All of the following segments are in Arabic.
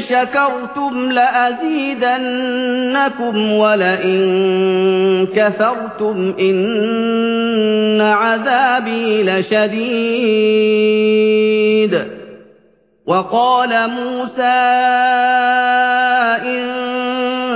شَكَرْتُمْ لَأَزِيدَنَّكُمْ وَلَئِن كَفَرْتُمْ إِنَّ عَذَابِي لَشَدِيدٌ. وَقَالَ مُوسَىٰ إِن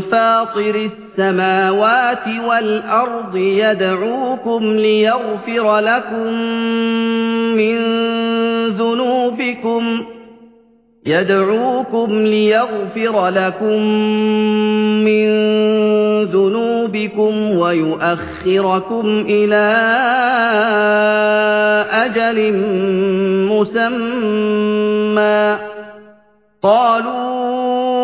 فَاطِرِ السَّمَاوَاتِ وَالْأَرْضِ يَدْعُوكُمْ لِيَغْفِرَ لَكُم مِّن ذُنُوبِكُمْ يَدْعُوكُمْ لِيَغْفِرَ لَكُم مِّن ذُنُوبِكُمْ وَيُؤَخِّرَكُمْ إِلَىٰ أَجَلٍ مُّسَمًّى. قَالُوا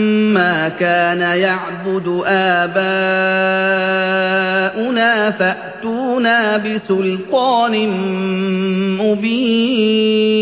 كَانَ يَعْبُدُ آبَاؤُنَا فَأْتُونَا بِسُلْطَانٍ مُّبِينٍ.